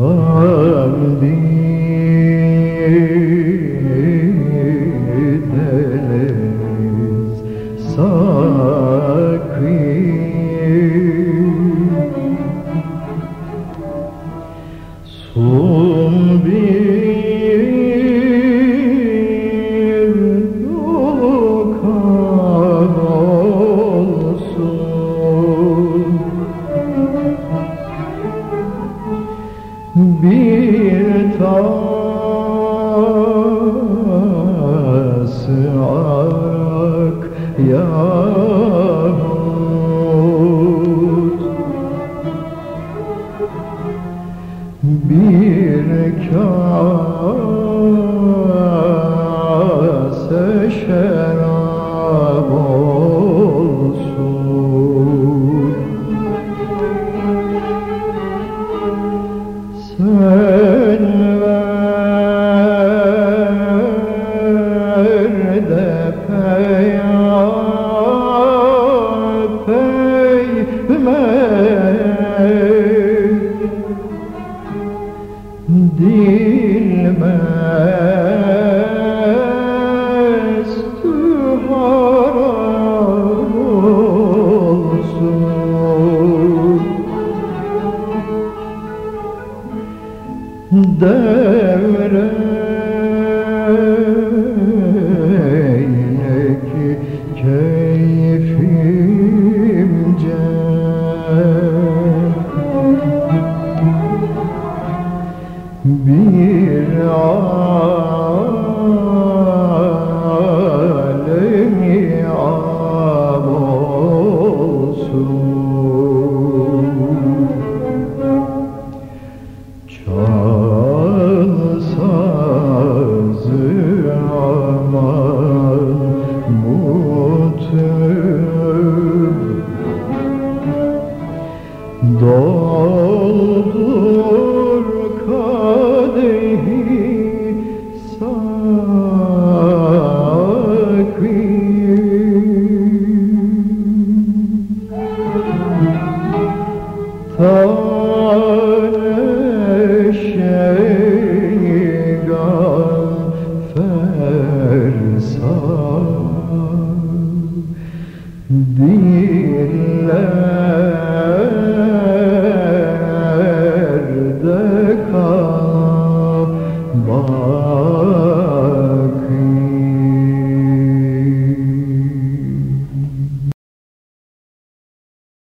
Son bir yahut bir kase şerab olsun. Sen ver de peyapeyme Dilmez harap olsun Devreyle ki Bir alemi am olsun. Çal sazı aman mutlum Doldur إلا أردك